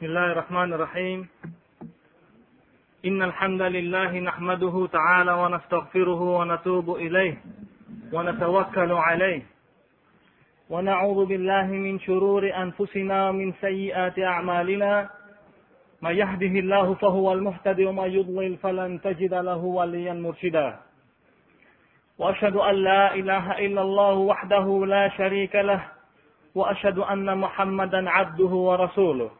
بسم الله الرحمن الرحيم. إن الحمد لله نحمده تعالى ونستغفره ونتوب إليه ونتوكل عليه. ونعوذ بالله من شرور أنفسنا ومن سيئات أعمالنا. من يهده الله فهو المهتدي ومن يضلل فلن تجد له وليا مرشدا. وأشهد أن لا إله إلا الله وحده لا شريك له. وأشهد أن محمدا عبده ورسوله.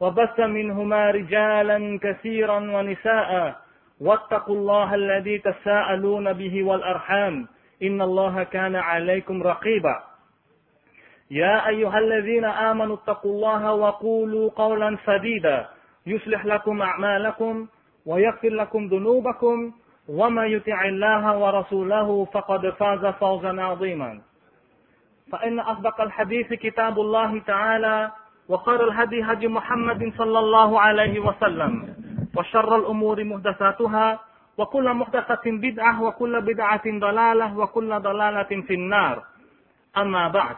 وبث منهما رجالا كثيرا ونساء. واتقوا الله الذي تساءلون به والأرحام. إن الله كان عليكم رقيبا. يا أيها الذين آمنوا اتقوا الله وقولوا قولا سديدا. يصلح لكم أعمالكم ويغفر لكم ذنوبكم. ومن يطع الله ورسوله فقد فاز فوزا عظيما. فإن أصدق الحديث كتاب الله تعالى. وخير الهدي هدي محمد صلى الله عليه وسلم وشر الأمور محدثاتها وكل محدثة بدعة وكل بدعة ضلالة وكل ضلالة في النار أما بعد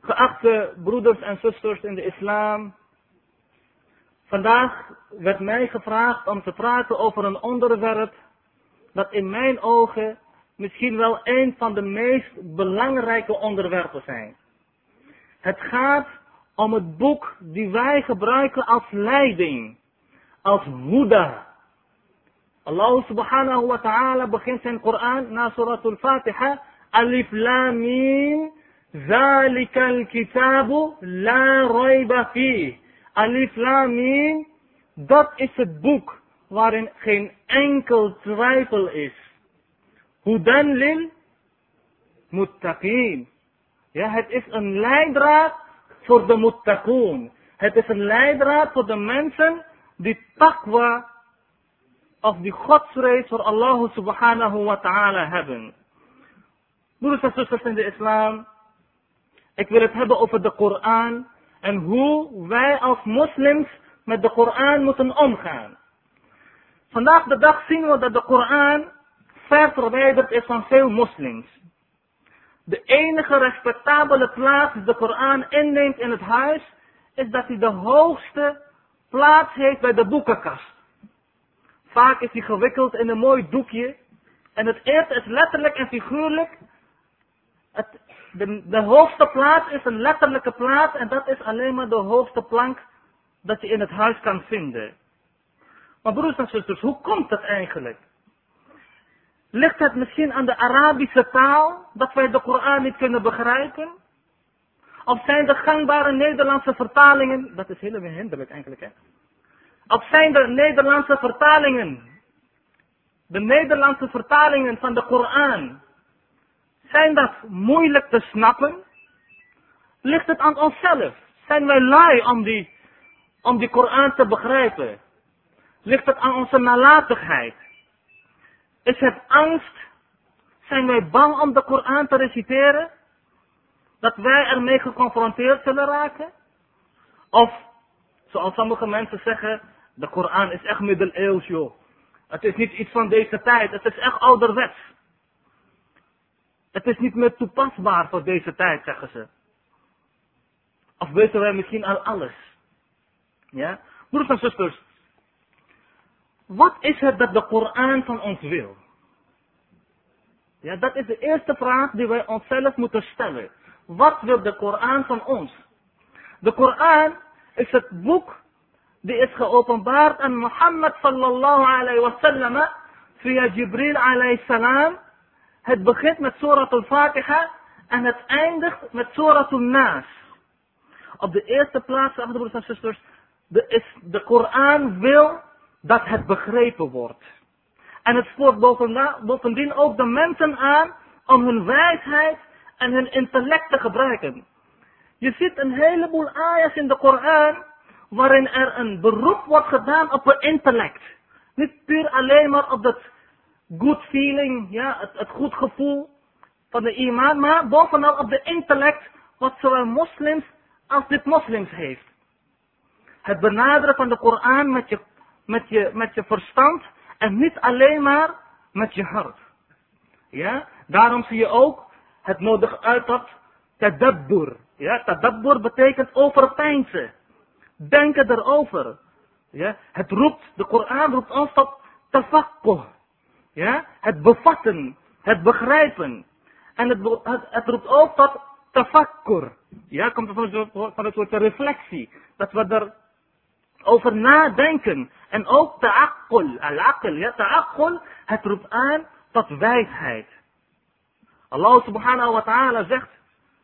Geachte broeders en zusters in de islam, vandaag werd mij gevraagd om te praten over een onderwerp dat in mijn ogen misschien wel een van de meest belangrijke onderwerpen zijn. Het gaat om het boek die wij gebruiken als leiding, als Huda. Allah subhanahu wa ta'ala begint zijn Koran na surat al-Fatiha, Alif Lam Mim, Zalika al-kitabu la rayba fi. Alif Lam dat is het boek waarin geen enkel twijfel is. Hudan lil muttaqin. Ja, het is een leidraad voor de muttaqoon. Het is een leidraad voor de mensen die taqwa of die godsvrees voor Allah subhanahu wa ta'ala hebben. Broeders en zusters in de islam, ik wil het hebben over de Koran en hoe wij als moslims met de Koran moeten omgaan. Vandaag de dag zien we dat de Koran ver verwijderd is van veel moslims. De enige respectabele plaats die de Koran inneemt in het huis, is dat hij de hoogste plaats heeft bij de boekenkast. Vaak is hij gewikkeld in een mooi doekje. En het eerste is letterlijk en figuurlijk. Het, de, de hoogste plaats is een letterlijke plaats en dat is alleen maar de hoogste plank dat je in het huis kan vinden. Maar broers en zusters, hoe komt dat eigenlijk? Ligt het misschien aan de Arabische taal dat wij de Koran niet kunnen begrijpen? Of zijn de gangbare Nederlandse vertalingen, dat is helemaal hinderlijk eigenlijk hè. Of zijn de Nederlandse vertalingen, de Nederlandse vertalingen van de Koran, zijn dat moeilijk te snappen? Ligt het aan onszelf? Zijn wij lui om die, om die Koran te begrijpen? Ligt het aan onze nalatigheid? Is het angst? Zijn wij bang om de Koran te reciteren? Dat wij ermee geconfronteerd zullen raken? Of, zoals sommige mensen zeggen, de Koran is echt middeleeuws joh. Het is niet iets van deze tijd, het is echt ouderwets. Het is niet meer toepasbaar voor deze tijd, zeggen ze. Of weten wij misschien al alles? Ja? Broers en zusters, wat is het dat de Koran van ons wil? Ja, dat is de eerste vraag die wij onszelf moeten stellen. Wat wil de Koran van ons? De Koran is het boek die is geopenbaard aan Mohammed sallallahu alayhi wa sallam via Jibril alayhi salam. Het begint met Surat al-Fatiha en het eindigt met Surat al-Nas. Op de eerste plaats, broeders en zusters, de, de Koran wil dat het begrepen wordt. En het spoort bovendien ook de mensen aan om hun wijsheid en hun intellect te gebruiken. Je ziet een heleboel ayahs in de Koran waarin er een beroep wordt gedaan op het intellect. Niet puur alleen maar op dat good feeling, ja, het, het goed gevoel van de iman, maar bovenal op de intellect wat zowel moslims als dit moslims heeft. Het benaderen van de Koran met je, met je, met je verstand en niet alleen maar met je hart. Ja, daarom zie je ook het nodig uit dat tadabbur. Ja, tadabbur betekent overpeinzen. Denken erover. Ja, het roept, de Koran roept ons tot tafakkuh. Ja, het bevatten, het begrijpen. En het, het, roept ook tot tafakkur. Ja, komt van van het woord reflectie. Dat we er over nadenken. En ook ta'akkul, al-akkel, ja, ta'akkul, het roept aan tot wijsheid. Allah subhanahu wa ta'ala zegt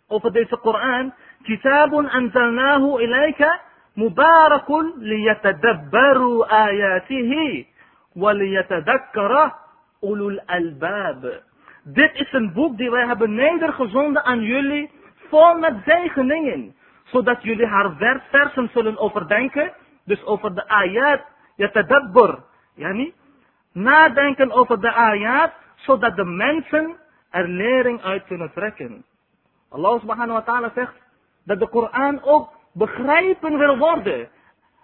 over deze Koran, Kitabun anzalnahu ilayka mubarakun liyatadabbaru ayatihi wa ulul albab. Dit is een boek die wij hebben nedergezonden aan jullie, vol met zegeningen. Zodat jullie haar versen zullen overdenken. Dus over de ayat, yatadabbur. Yani, nadenken over de ayat, zodat de mensen er lering uit kunnen trekken. Allah subhanahu wa ta'ala zegt dat de Koran ook begrijpen wil worden.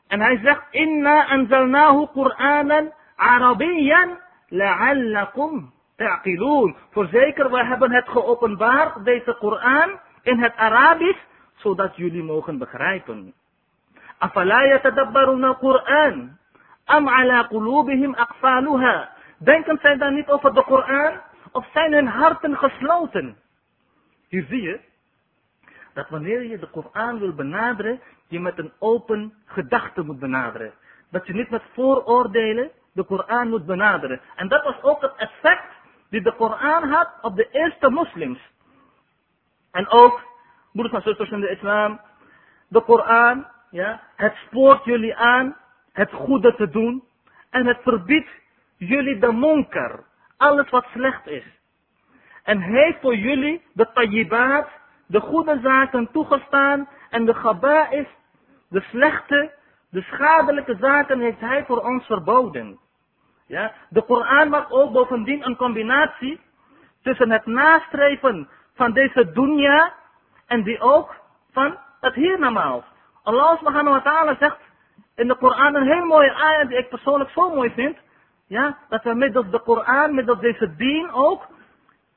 En hij zegt, inna anzalnahu Qur'anan Arabiyan la'allakum ta'qilun. Voorzeker, we hebben het geopenbaard, deze Koran, in het Arabisch, zodat jullie mogen begrijpen. Afala Qur'an. Am ala qulubihim. Denken zij dan niet over de Koran? Of zijn hun harten gesloten? Hier zie je dat wanneer je de Koran wil benaderen, je met een open gedachte moet benaderen. Dat je niet met vooroordelen de Koran moet benaderen. En dat was ook het effect die de Koran had op de eerste moslims. En ook, broeders en zusters in de islam, de Koran, ja, het spoort jullie aan het goede te doen. En het verbiedt jullie de monker, alles wat slecht is. En heeft voor jullie de tayyibaat, de goede zaken toegestaan en de gaba'is, de slechte, de schadelijke zaken heeft hij voor ons verboden. Ja? De Koran maakt ook bovendien een combinatie tussen het nastreven van deze dunya en die ook van het hiernamaals. Allah subhanahu wa ta'ala zegt in de Koran een heel mooie ayah die ik persoonlijk zo mooi vind. Ja, dat we middels de Koran, middels deze dien ook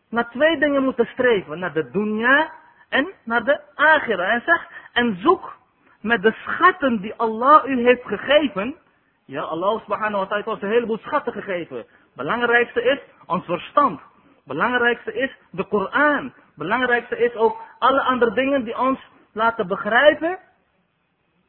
naar twee dingen moeten streven. Naar de dunya en naar de akhira. Hij zegt, en zoek met de schatten die Allah u heeft gegeven ja, Allah subhanahu wa ta'ala heeft ons een heleboel schatten gegeven. Belangrijkste is ons verstand. Belangrijkste is de Koran. Belangrijkste is ook alle andere dingen die ons laten begrijpen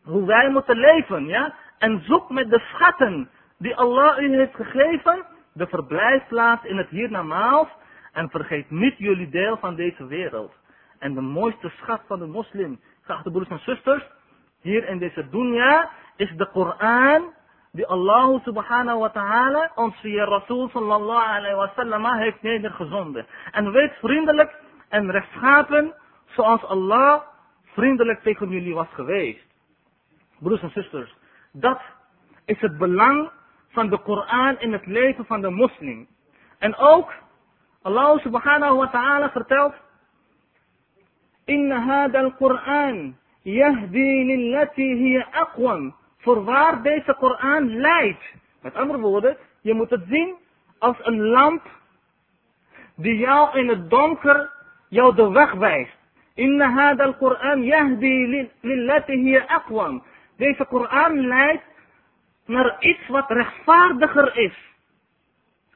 hoe wij moeten leven. Ja? En zoek met de schatten die Allah u heeft gegeven, de verblijfplaats in het hiernamaals. En vergeet niet jullie deel van deze wereld. En de mooiste schat van de moslim, geachte broeders en zusters, hier in deze dunya, is de Koran die Allah subhanahu wa ta'ala ons via Rasul sallallahu alayhi wa sallam heeft nedergezonden. En wees vriendelijk en rechtschapen zoals Allah vriendelijk tegen jullie was geweest. Broers en zusters, dat is het belang van de Koran in het leven van de moslim. En ook Allah subhanahu wa ta'ala vertelt Inna hada al-Quran yahdi lillati hiya aqwam voorwaar deze Koran leidt. Met andere woorden, je moet het zien als een lamp die jou in het donker jou de weg wijst. Inna hada al-Quran yahdi lillatihi aqwam. Deze Koran leidt naar iets wat rechtvaardiger is.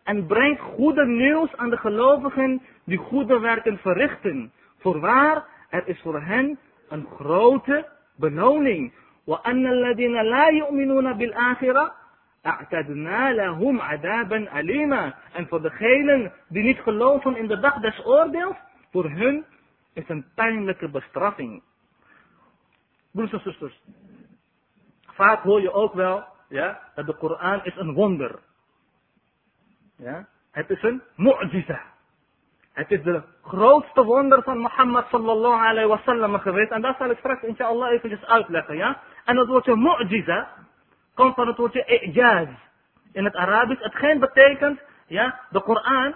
En brengt goede nieuws aan de gelovigen die goede werken verrichten. Voorwaar, er is voor hen een grote beloning. وأن الذين لا يؤمنون بالآخرة أعتدنا لهم عذابا أليما. En voor degenen die niet geloven in de dag des oordeels, voor hun is een pijnlijke bestraffing. Broers en zusters, vaak hoor je ook wel ja, dat de Koran is een wonder. Ja, het is een mu'jiza. Het is de grootste wonder van Mohammed sallallahu alayhi wa sallam geweest. En dat zal ik straks inshallah eventjes uitleggen. Ja? En het woordje mu'jiza komt van het woordje i'jaz. In het Arabisch, hetgeen betekent, ja, de Koran,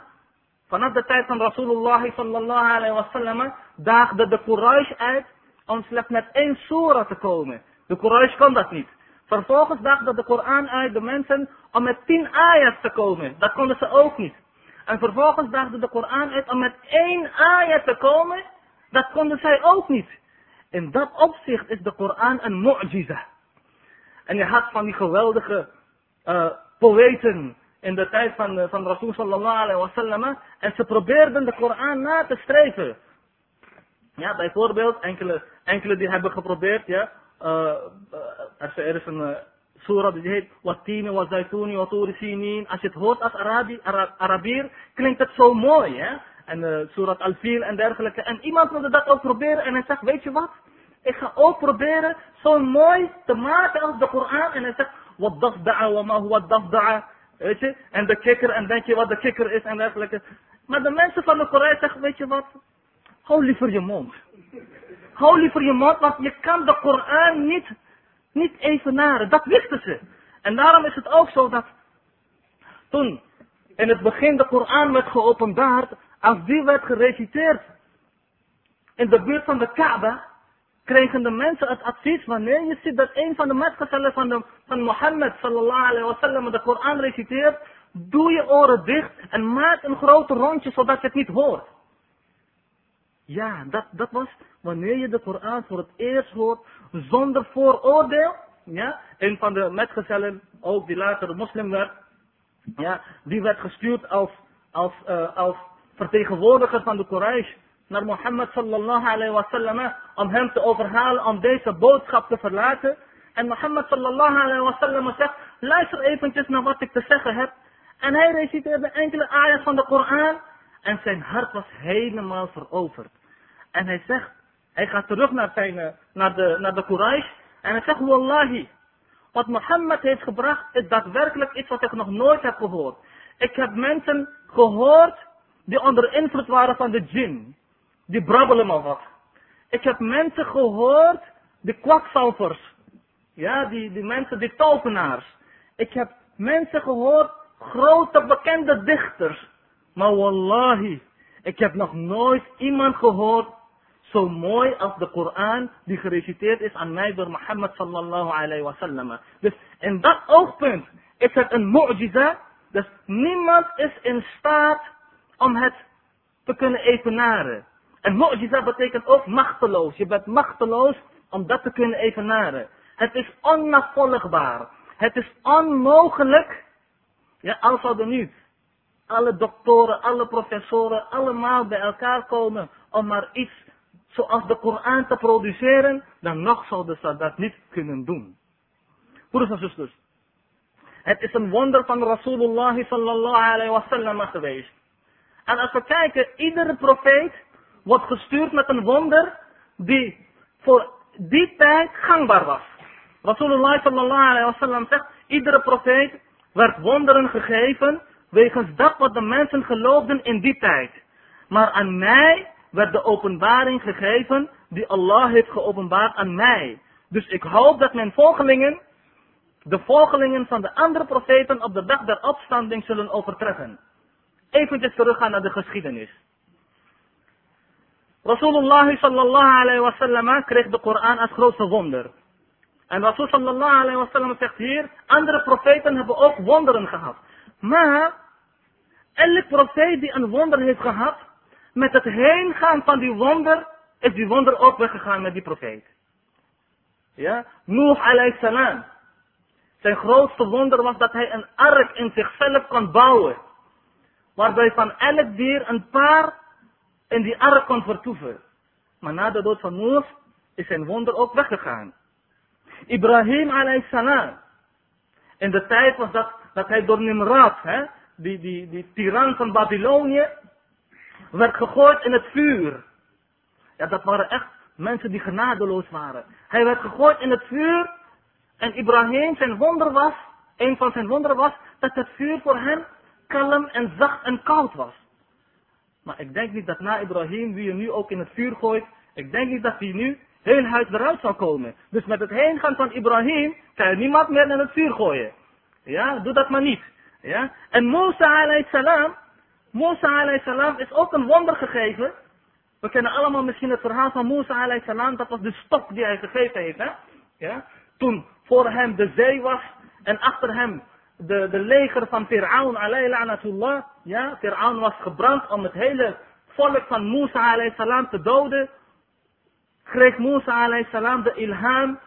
vanaf de tijd van Rasulullah sallallahu alayhi wa sallam, daagde de Quraysh uit om slechts met één surah te komen. De Quraysh kon dat niet. Vervolgens daagde de Koran uit de mensen om met tien ayats te komen. Dat konden ze ook niet. En vervolgens daagde de Koran uit om met één ayat te komen. Dat konden zij ook niet. In dat opzicht is de Koran een mu'jiza. En je had van die geweldige uh, poëten in de tijd van, uh, van Rasul sallallahu alaihi wasallam. En ze probeerden de Koran na te streven. Ja, bijvoorbeeld enkele, enkele die hebben geprobeerd, ja. Uh, er is een surah die heet Watini, Wazaituni, Waturi Sinin. Als je het hoort als Arabi, Ara, Arabier, klinkt het zo mooi, hè. En uh, surat al-Fil en dergelijke. En iemand wilde dat ook proberen en hij zegt, weet je wat? Ik ga ook proberen zo mooi te maken als de Koran. En hij zegt, wat dafda'a wa ma huwa dafda'a. Weet je? En de kikker, en denk je wat de kikker is en dergelijke. Maar de mensen van de Koran zeggen, weet je wat? Hou liever je mond. Hou liever je mond, want je kan de Koran niet, niet evenaren. Dat wisten ze. En daarom is het ook zo dat toen in het begin de Koran werd geopenbaard, als die werd gereciteerd in de buurt van de Kaaba, kregen de mensen het advies wanneer je ziet dat een van de metgezellen van, de, van Mohammed sallallahu alaihi wasallam de Koran reciteert, doe je oren dicht en maak een grote rondje zodat je het niet hoort. Ja, dat, dat was wanneer je de Koran voor het eerst hoort zonder vooroordeel. Ja, een van de metgezellen, ook die later moslim werd, ja, die werd gestuurd als, als, uh, als vertegenwoordiger van de Quraysh naar Mohammed sallallahu alayhi wa sallam om hem te overhalen om deze boodschap te verlaten. En Mohammed sallallahu alayhi wa sallam zegt, luister eventjes naar wat ik te zeggen heb. En hij reciteerde enkele ayat van de Koran en zijn hart was helemaal veroverd. En hij zegt, hij gaat terug naar, zijn, eh, naar, de, naar de Quraysh en hij zegt, wallahi, wat Mohammed heeft gebracht is daadwerkelijk iets wat ik nog nooit heb gehoord. Ik heb mensen gehoord die onder invloed waren van de djinn. Die brabbelen maar wat. Ik heb mensen gehoord, die kwakzalvers. Ja, die, die mensen, die tovenaars. Ik heb mensen gehoord, grote bekende dichters. Maar wallahi, ik heb nog nooit iemand gehoord zo mooi als de Koran die gereciteerd is aan mij door Mohammed sallallahu alayhi wa sallam. Dus in dat oogpunt is het een mu'jiza. Dus niemand is in staat om het te kunnen evenaren. En mu'jiza betekent ook machteloos. Je bent machteloos om dat te kunnen evenaren. Het is onnavolgbaar. Het is onmogelijk. Ja, als zouden nu alle doktoren, alle professoren allemaal bij elkaar komen om maar iets zoals de Koran te produceren, dan nog zouden ze dat niet kunnen doen. Broeders en zusters, het is een wonder van Rasulullah sallallahu alayhi wa sallam geweest. En als we kijken, iedere profeet wordt gestuurd met een wonder die voor die tijd gangbaar was. Rasulullah sallallahu alayhi wa sallam zegt, iedere profeet werd wonderen gegeven wegens dat wat de mensen geloofden in die tijd. Maar aan mij werd de openbaring gegeven die Allah heeft geopenbaard aan mij. Dus ik hoop dat mijn volgelingen, de volgelingen van de andere profeten op de dag der opstanding zullen overtreffen. Even teruggaan naar de geschiedenis. Rasulullah sallallahu alayhi wa sallam kreeg de Koran als grootste wonder. En Rasul sallallahu alayhi wa sallam zegt hier, andere profeten hebben ook wonderen gehad. Maar, elke profeet die een wonder heeft gehad, met het heen gaan van die wonder, is die wonder ook weggegaan met die profeet. Ja, Nuh alayhi salam. Zijn grootste wonder was dat hij een ark in zichzelf kon bouwen. Waarbij van elk dier een paar in die ark kon vertoeven. Maar na de dood van Noach is zijn wonder ook weggegaan. Ibrahim alayhi salam. In de tijd was dat, dat hij door Nimrod, hè, die, die, die tiran van Babylonië, werd gegooid in het vuur. Ja, dat waren echt mensen die genadeloos waren. Hij werd gegooid in het vuur. En Ibrahim, zijn wonder was, een van zijn wonderen was, dat het vuur voor hem kalm en zacht en koud was. Maar ik denk niet dat na Ibrahim, wie je nu ook in het vuur gooit, ik denk niet dat hij nu heel huis eruit zou komen. Dus met het heen gaan van Ibrahim kan je niemand meer naar het vuur gooien. Ja, doe dat maar niet. Ja? En Musa alayhi salam, Musa salam is ook een wonder gegeven. We kennen allemaal misschien het verhaal van Musa salam, dat was de stok die hij gegeven heeft. Hè? Ja? Toen voor hem de zee was en achter hem de, de leger van Fir'aun alayhi. Ja, Fir'aun was gebrand om het hele volk van Musa alayhi salam te doden. Kreeg Musa alayhi salam de ilham,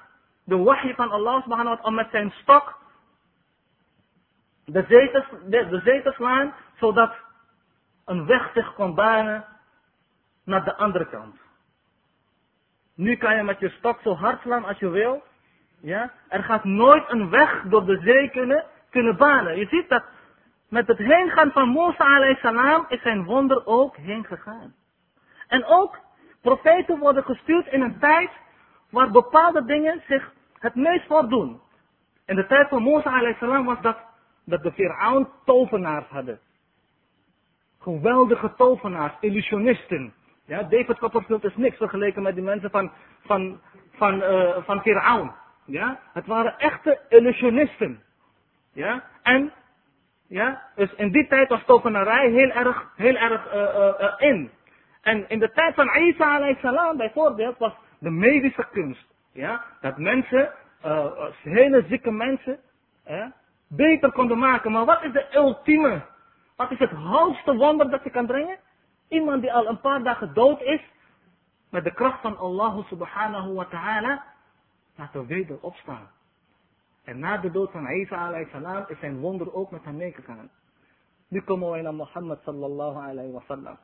de wahi van Allah subhanahu wa ta'ala om met zijn stok de zee, de, de zee te slaan, zodat een weg zich kon banen naar de andere kant. Nu kan je met je stok zo hard slaan als je wil. Ja? Er gaat nooit een weg door de zee kunnen, kunnen banen. Je ziet dat met het heengaan van Musa alayhi salam is zijn wonder ook heen gegaan. En ook profeten worden gestuurd in een tijd waar bepaalde dingen zich het meest voordoen. In de tijd van alayhi salam was dat dat de Fir'aun tovenaars hadden. Geweldige tovenaars, illusionisten. Ja, David Copperfield is niks vergeleken met die mensen van, van, van, uh, van Fir'aun. Ja, het waren echte illusionisten. Ja, en, ja, dus in die tijd was tovenarij heel erg, heel erg uh, uh, in. En in de tijd van Isa alayhi salam bijvoorbeeld was de medische kunst. Ja, dat mensen, hele zieke mensen, beter konden maken. Maar wat is de ultieme, wat is het hoogste wonder dat je kan brengen? Iemand die al een paar dagen dood is, met de kracht van Allah subhanahu wa ta'ala, laten weder opstaan. En na de dood van Isa alayhi salam is zijn wonder ook met hem meegegaan. Nu komen wij naar Mohammed sallallahu alayhi wa sallam.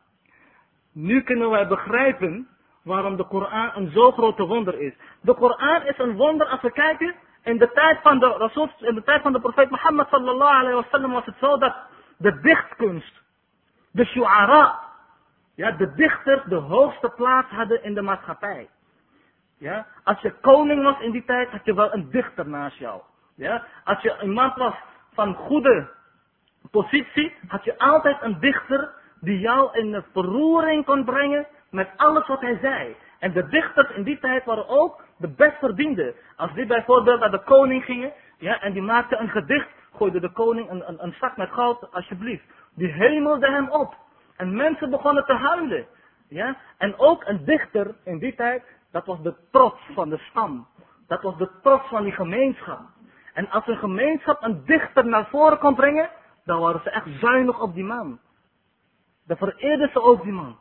Nu kunnen wij begrijpen waarom de Koran een zo grote wonder is. De Koran is een wonder als we kijken in de tijd van de Rasul, in de tijd van de profeet Mohammed sallallahu alayhi wa sallam was het zo dat de dichtkunst, de shu'ara, ja, de dichters de hoogste plaats hadden in de maatschappij. Ja, als je koning was in die tijd, had je wel een dichter naast jou. Ja, als je iemand was van goede positie, had je altijd een dichter die jou in verroering kon brengen met alles wat hij zei. En de dichters in die tijd waren ook de best verdiende. Als die bijvoorbeeld naar de koning gingen, ja, en die maakten een gedicht, gooide de koning een, een, een zak met goud, alsjeblieft. Die hemelde hem op. En mensen begonnen te huilen. Ja, en ook een dichter in die tijd, dat was de trots van de stam. Dat was de trots van die gemeenschap. En als een gemeenschap een dichter naar voren kon brengen, dan waren ze echt zuinig op die man. Dan vereerden ze ook die man.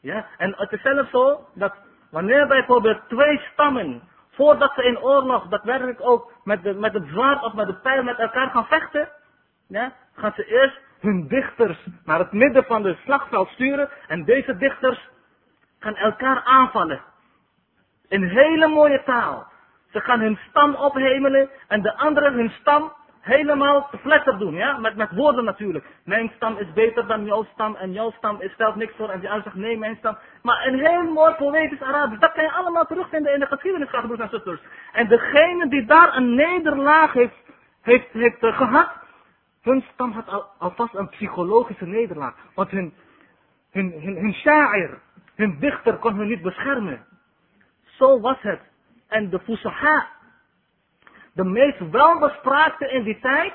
Ja, en het is zelfs zo dat wanneer bijvoorbeeld twee stammen, voordat ze in oorlog daadwerkelijk ook met, de, met het zwaard of met de pijl met elkaar gaan vechten, ja, gaan ze eerst hun dichters naar het midden van het slagveld sturen en deze dichters gaan elkaar aanvallen. In hele mooie taal. Ze gaan hun stam ophemelen en de anderen hun stam helemaal te doen, ja? Met, met woorden natuurlijk. Mijn stam is beter dan jouw stam en jouw stam is stelt niks voor en die ander zegt nee, mijn stam. Maar een heel mooi poëtisch Arabisch, dat kan je allemaal terugvinden in de geschiedenis, broers en zusters. En degene die daar een nederlaag heeft, heeft, uh, gehad, hun stam had al, alvast een psychologische nederlaag. Want hun, hun, hun, hun sha'ir, hun dichter kon hun niet beschermen. Zo was het. En de fusaha, de meest welbespraakte in die tijd,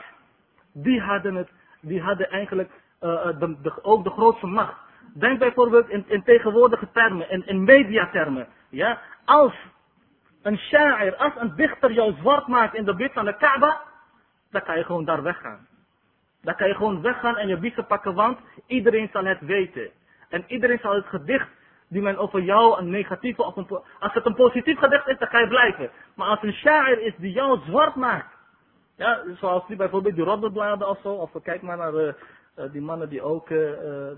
die hadden, het, die hadden eigenlijk uh, de, de, ook de grootste macht. Denk bijvoorbeeld in, in tegenwoordige termen, in, in mediatermen. Ja? Als een sha'ir, als een dichter jou zwart maakt in de buurt van de Kaaba, dan kan je gewoon daar weggaan. Dan kan je gewoon weggaan en je biezen pakken, want iedereen zal het weten. En iedereen zal het gedicht die men over jou een negatieve of een, als het een positief gedicht is, dan ga je blijven. Maar als een sha'ir is die jou zwart maakt, ja, zoals die bijvoorbeeld die roddelbladen of zo, of kijk maar naar uh, die mannen die ook uh,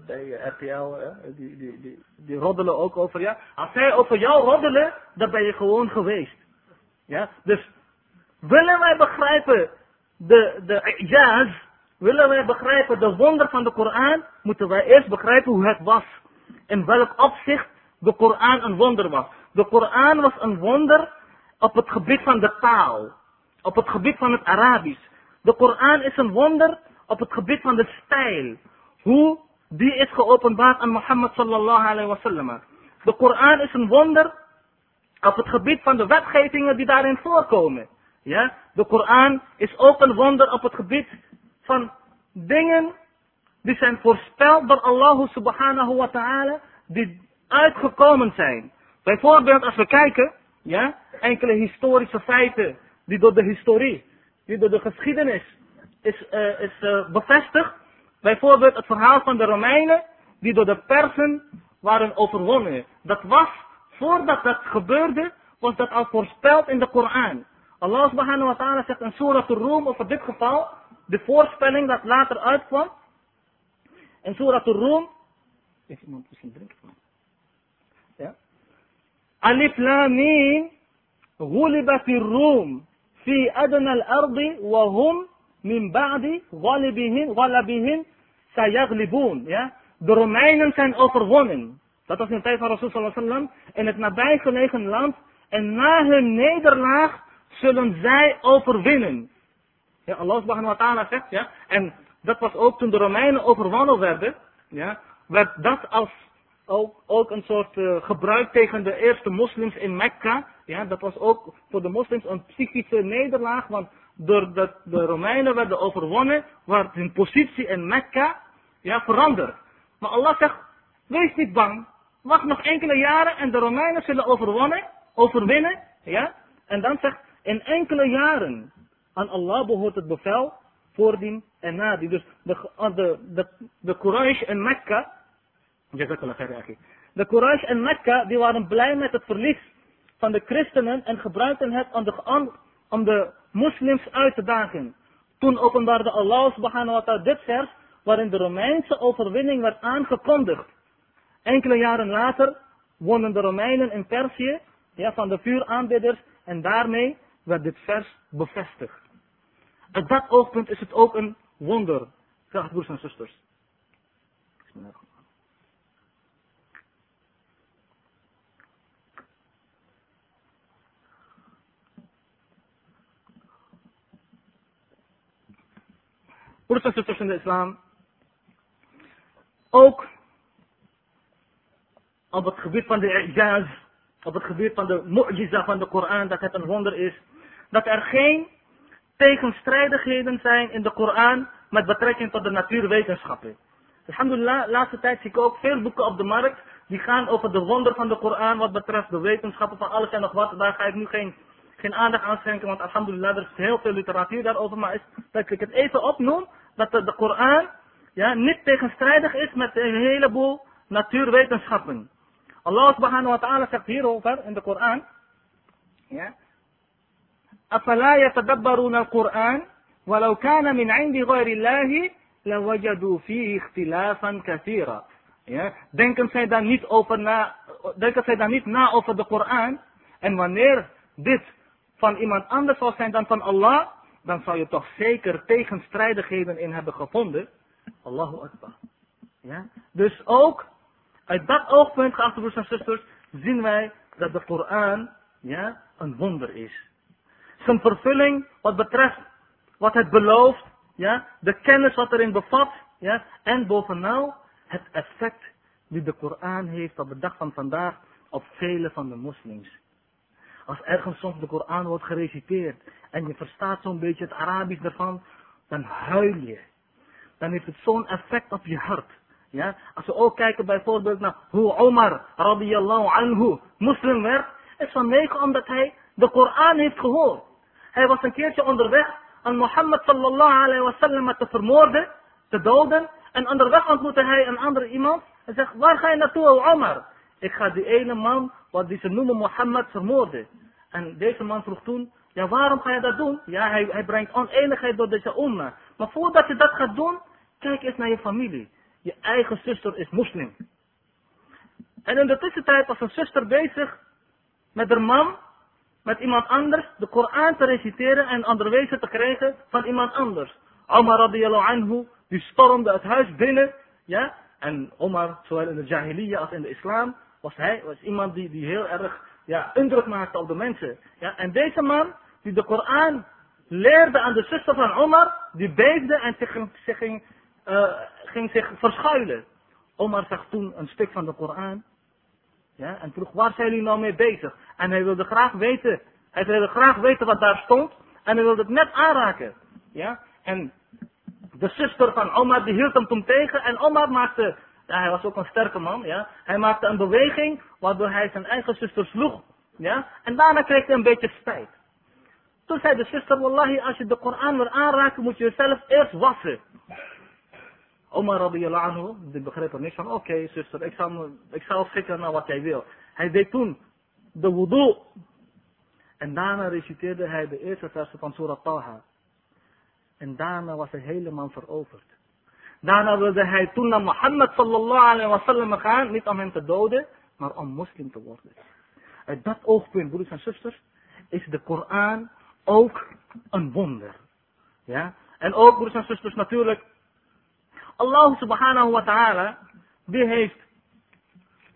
bij RTL, die, die, die, die roddelen ook over jou. Als zij over jou roddelen, dan ben je gewoon geweest. Ja, dus willen wij begrijpen de, de ijaz, willen wij begrijpen de wonder van de Koran, moeten wij eerst begrijpen hoe het was in welk opzicht de Koran een wonder was. De Koran was een wonder op het gebied van de taal. Op het gebied van het Arabisch. De Koran is een wonder op het gebied van de stijl. Hoe die is geopenbaard aan Mohammed sallallahu alayhi wa sallam. De Koran is een wonder op het gebied van de wetgevingen die daarin voorkomen. Ja, de Koran is ook een wonder op het gebied van dingen die zijn voorspeld door Allah subhanahu wa ta'ala, die uitgekomen zijn. Bijvoorbeeld als we kijken, ja, enkele historische feiten die door de historie, die door de geschiedenis is, uh, is uh, bevestigd. Bijvoorbeeld het verhaal van de Romeinen die door de Persen waren overwonnen. Dat was, voordat dat gebeurde, was dat al voorspeld in de Koran. Allah subhanahu wa ta'ala zegt in Surah al-Rum over dit geval, de voorspelling dat later uitkwam. In Surah al-Rum, is iemand misschien drinken? Ja. Alif lam mim, غلبت الروم في أدنى الأرض وهم من بعد غلبهم غلبهم سيغلبون. Ja. De Romeinen zijn overwonnen. Dat was in de tijd van Rasul sallallahu alaihi wasallam. In het nabijgelegen land. En na hun nederlaag zullen zij overwinnen. Ja, Allah subhanahu wa ta'ala zegt, ja. En dat was ook toen de Romeinen overwonnen werden. Ja, werd dat als ook, ook een soort uh, gebruik tegen de eerste moslims in Mekka. Ja, dat was ook voor de moslims een psychische nederlaag. Want doordat de Romeinen werden overwonnen, werd hun positie in Mekka ja, veranderd. Maar Allah zegt, wees niet bang. Wacht nog enkele jaren en de Romeinen zullen overwonnen, overwinnen. Ja? En dan zegt, in enkele jaren. Aan Allah behoort het bevel, voordien en nadien. Dus de, de, de, de Quraysh en Mekka, de Quraysh en Mekka, die waren blij met het verlies van de christenen en gebruikten het om de, om de moslims uit te dagen. Toen openbaarde Allah subhanahu wa ta'ala dit vers waarin de Romeinse overwinning werd aangekondigd. Enkele jaren later wonnen de Romeinen in Perzië ja, van de vuuraanbidders en daarmee werd dit vers bevestigd. Uit dat oogpunt is het ook een wonder, geachte broers en zusters. Broers en zusters in de islam, ook op het gebied van de ijaz, op het gebied van de mu'jiza van de Koran, dat het een wonder is, dat er geen tegenstrijdigheden zijn in de Koran met betrekking tot de natuurwetenschappen. Alhamdulillah, laatste tijd zie ik ook veel boeken op de markt die gaan over de wonder van de Koran wat betreft de wetenschappen van alles en nog wat. Daar ga ik nu geen, geen aandacht aan schenken, want alhamdulillah, er is heel veel literatuur daarover. Maar dat ik het even opnoem, dat de, de Koran ja, niet tegenstrijdig is met een heleboel natuurwetenschappen. Allah subhanahu wa ta'ala zegt hierover in de Koran. Ja. أفلا يتدبرون القرآن ولو كان من عند غير الله لوجدوا فيه اختلافا كثيرا. Ja, denken zij dan niet over na, denken zij dan niet na over de Koran? En wanneer dit van iemand anders zou zijn dan van Allah, dan zou je toch zeker tegenstrijdigheden in hebben gevonden. Allahu Akbar. Ja? Dus ook uit dat oogpunt, geachte broers en zusters, zien wij dat de Koran ja, een wonder is. Zijn vervulling wat betreft wat het belooft, ja, de kennis wat erin bevat, ja, en bovenal het effect die de Koran heeft op de dag van vandaag op vele van de moslims. Als ergens soms de Koran wordt gereciteerd en je verstaat zo'n beetje het Arabisch ervan, dan huil je. Dan heeft het zo'n effect op je hart. Ja? Als we ook kijken bijvoorbeeld naar hoe Omar radiyallahu anhu moslim werd, is vanwege omdat hij de Koran heeft gehoord. Hij was een keertje onderweg aan Mohammed sallallahu alayhi wa sallam te vermoorden, te doden. En onderweg ontmoette hij een andere iemand. En zegt, waar ga je naartoe, Omar? Ik ga die ene man, wat die ze noemen Mohammed, vermoorden. En deze man vroeg toen, ja waarom ga je dat doen? Ja, hij, hij brengt oneenigheid door deze umma. Maar voordat je dat gaat doen, kijk eens naar je familie. Je eigen zuster is moslim. En in de tussentijd was een zuster bezig met haar man, met iemand anders, de Koran te reciteren en onderwezen te krijgen van iemand anders. Omar radiyallahu anhu, die stormde het huis binnen, ja. En Omar, zowel in de Jahiliyyah als in de islam, was hij was iemand die, die heel erg ja, indruk maakte op de mensen. Ja, en deze man, die de Koran leerde aan de zuster van Omar, die beefde en zich, zich ging, uh, ging zich verschuilen. Omar zag toen een stuk van de Koran. Ja, en vroeg, waar zijn jullie nou mee bezig? En hij wilde graag weten, hij wilde graag weten wat daar stond. En hij wilde het net aanraken. Ja? En de zuster van Omar die hield hem toen tegen. En Omar maakte, ja, hij was ook een sterke man. Ja? Hij maakte een beweging waardoor hij zijn eigen zuster sloeg. Ja? En daarna kreeg hij een beetje spijt. Toen zei de zuster, wallahi, als je de Koran wil aanraken, moet je jezelf eerst wassen. Omar radiyallahu anhu, die begreep er niks van. Oké, zuster, ik zal, ik zal naar wat jij wil. Hij deed toen de wudu. En daarna reciteerde hij de eerste versen van Surah Taha. En daarna was hij helemaal veroverd. Daarna wilde hij toen naar Mohammed sallallahu alayhi wa sallam gaan, niet om hem te doden, maar om moslim te worden. Uit dat oogpunt, broeders en zusters, is de Koran ook een wonder. Ja? En ook, broeders en zusters, natuurlijk, Allah subhanahu wa ta'ala, die heeft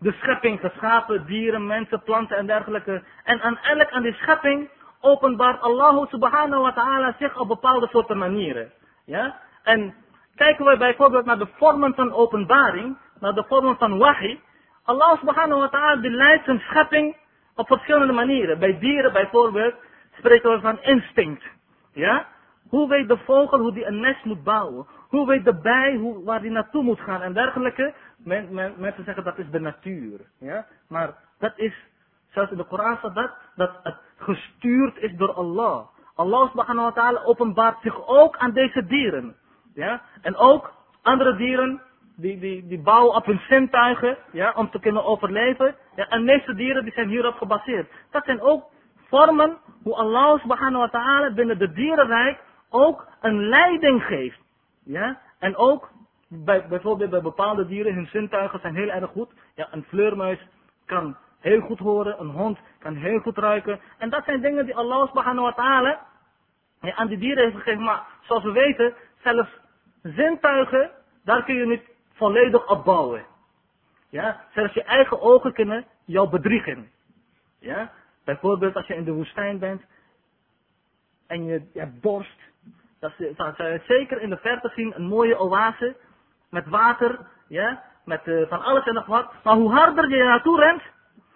de schepping geschapen, dieren, mensen, planten en dergelijke. En aan elk aan die schepping openbaart Allah subhanahu wa ta'ala zich op bepaalde soorten manieren. Ja? En kijken we bijvoorbeeld naar de vormen van openbaring, naar de vormen van wahi. Allah subhanahu wa ta'ala leidt zijn schepping op verschillende manieren. Bij dieren bijvoorbeeld spreken we van instinct. Ja? Hoe weet de vogel hoe die een nest moet bouwen? Hoe weet de bij hoe, waar die naartoe moet gaan en dergelijke? Men, men, mensen zeggen dat is de natuur. Ja? Maar dat is, zoals in de Koran staat dat, dat het gestuurd is door Allah. Allah subhanahu wa ta'ala openbaart zich ook aan deze dieren. Ja? En ook andere dieren, die, die, die bouwen op hun zintuigen, ja, om te kunnen overleven. Ja, en de meeste dieren die zijn hierop gebaseerd. Dat zijn ook vormen hoe Allah subhanahu wa ta'ala binnen de dierenrijk ook een leiding geeft. Ja? En ook bij, bijvoorbeeld bij bepaalde dieren, hun zintuigen zijn heel erg goed. Ja, een vleermuis kan heel goed horen, een hond kan heel goed ruiken. En dat zijn dingen die Allah subhanahu wa ta'ala ja, aan die dieren heeft gegeven. Maar zoals we weten, zelfs zintuigen, daar kun je niet volledig opbouwen. Ja, zelfs je eigen ogen kunnen jou bedriegen. Ja, bijvoorbeeld als je in de woestijn bent en je, je hebt dorst, dat zou je zeker in de verte zien een mooie oase met water, ja, met uh, van alles en nog wat. Maar hoe harder je naartoe rent,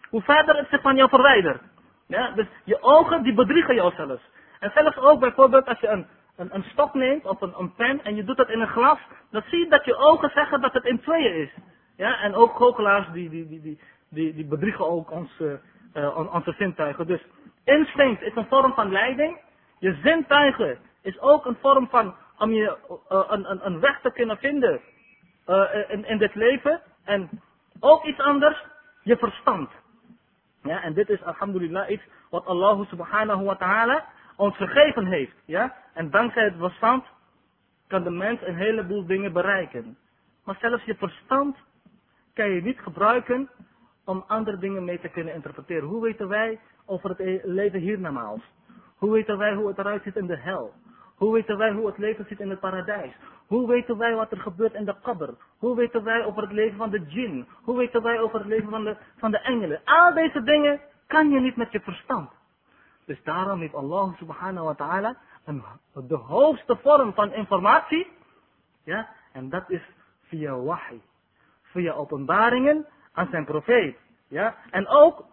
hoe verder het zich van jou verwijdert. Ja, dus je ogen die bedriegen jou zelfs. En zelfs ook bijvoorbeeld als je een, een, een stok neemt of een, een pen en je doet dat in een glas, dan zie je dat je ogen zeggen dat het in tweeën is. Ja, en ook goochelaars die, die, die, die, die, die bedriegen ook ons, uh, uh, onze zintuigen. Dus instinct is een vorm van leiding. Je zintuigen is ook een vorm van om je een, een, een weg te kunnen vinden uh, in, in dit leven. En ook iets anders, je verstand. Ja, en dit is alhamdulillah iets wat Allah subhanahu wa ta'ala ons gegeven heeft. Ja? En dankzij het verstand kan de mens een heleboel dingen bereiken. Maar zelfs je verstand kan je niet gebruiken om andere dingen mee te kunnen interpreteren. Hoe weten wij over het e-, leven hiernamaals? Hoe weten wij hoe het eruit ziet in de hel? Hoe weten wij hoe het leven zit in het paradijs? Hoe weten wij wat er gebeurt in de kabber? Hoe weten wij over het leven van de djinn? Hoe weten wij over het leven van de, engelen? Al deze dingen kan je niet met je verstand. Dus daarom heeft Allah subhanahu wa ta'ala de hoogste vorm van informatie. Ja, en dat is via wahi. Via openbaringen aan zijn profeet. Ja, en ook,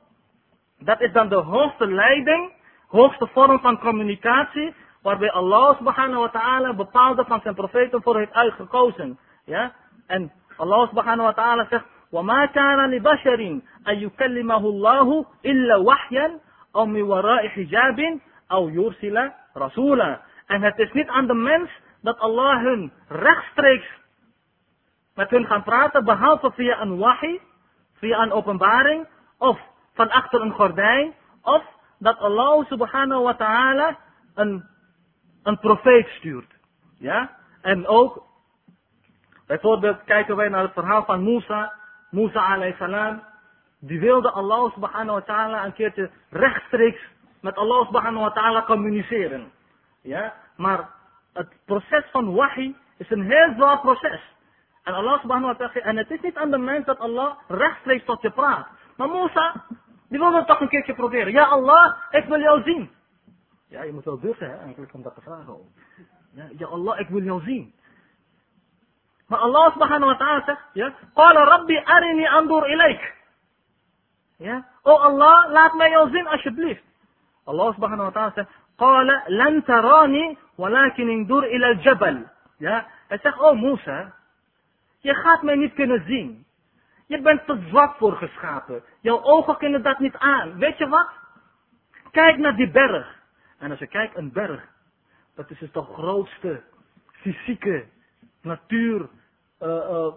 dat is dan de hoogste leiding, hoogste vorm van communicatie waarbij Allah subhanahu wa ta'ala bepaalde van zijn profeten voor heeft uitgekozen. Ja? En Allah subhanahu wa ta'ala zegt, وَمَا كَانَ لِبَشَرٍ أَن يُكَلِّمَهُ اللَّهُ إِلَّا وَحْيًا أَوْ مِنْ وَرَاءِ حِجَابٍ أَوْ يُرْسِلَ رَسُولًا En het is niet aan de mens dat Allah hun rechtstreeks met hun gaan praten, behalve via een wahi, via een openbaring, of van achter een gordijn, of dat Allah subhanahu wa ta'ala een een profeet stuurt. Ja? En ook, bijvoorbeeld kijken wij naar het verhaal van Musa. Musa alayhi salam. Die wilde Allah subhanahu wa ta'ala een keertje rechtstreeks met Allah subhanahu wa ta'ala communiceren. Ja? Maar het proces van wahi is een heel zwaar proces. En Allah subhanahu wa ta'ala, en het is niet aan de mens dat Allah rechtstreeks tot je praat. Maar Musa, die wilde het toch een keertje proberen. Ja Allah, ik wil jou zien. Ja, je moet wel durven hè, eigenlijk om dat te vragen. Ja, ja Allah, ik wil jou zien. Maar Allah subhanahu wa ta'ala zegt, ja, Qala rabbi arini andur ilayk. Ja, Oh Allah, laat mij jou zien alsjeblieft. Allah subhanahu wa ta'ala zegt, قال لن تراني ولكن انظر إلى الجبل. Ja, hij zegt, oh Musa, je gaat mij niet kunnen zien. Je bent te zwak voor geschapen. Jouw ogen kunnen dat niet aan. Weet je wat? Kijk naar die berg. En als je kijkt, een berg, dat is dus de grootste fysieke natuur uh, uh,